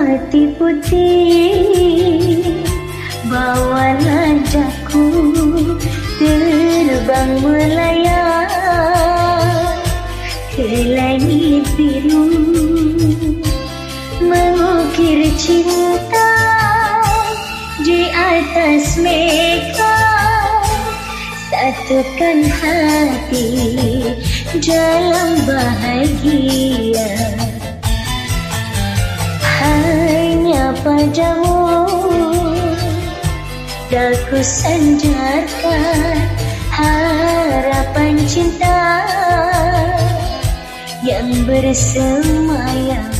merpati putih Bawalah jaku terbang melayang Ke langit biru Mengukir cinta di atas meka Satukan hati dalam bahagia Padamu. Daku sanjarkan harapan cinta Yang bersemayam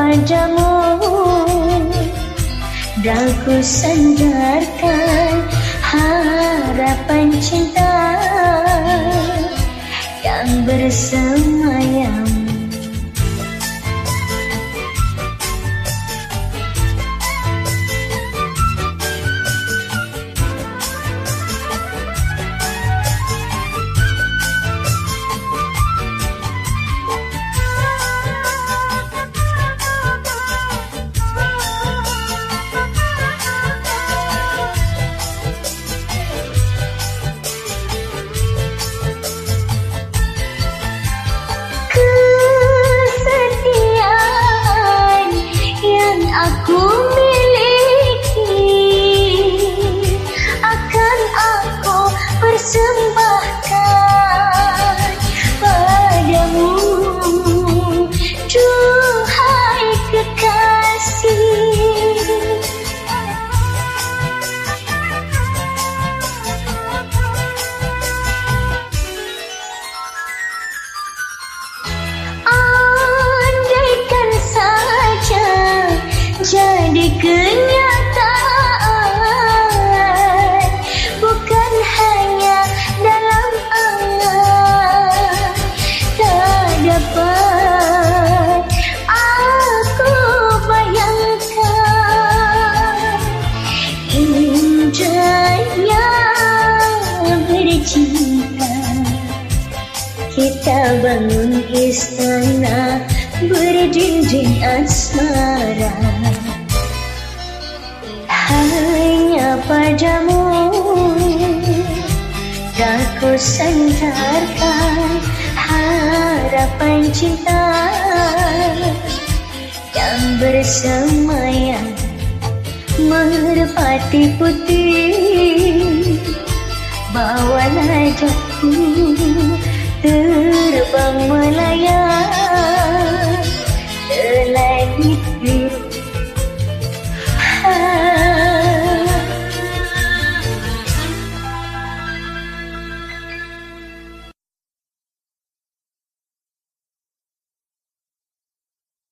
padamu. Dan ku sandarkan harapan cinta yang bersemayam bangun istana berdinding asmara. Hanya padamu Aku sandarkan harapan cinta Yang bersemayam merpati putih Bawalah jatuh terbang melayang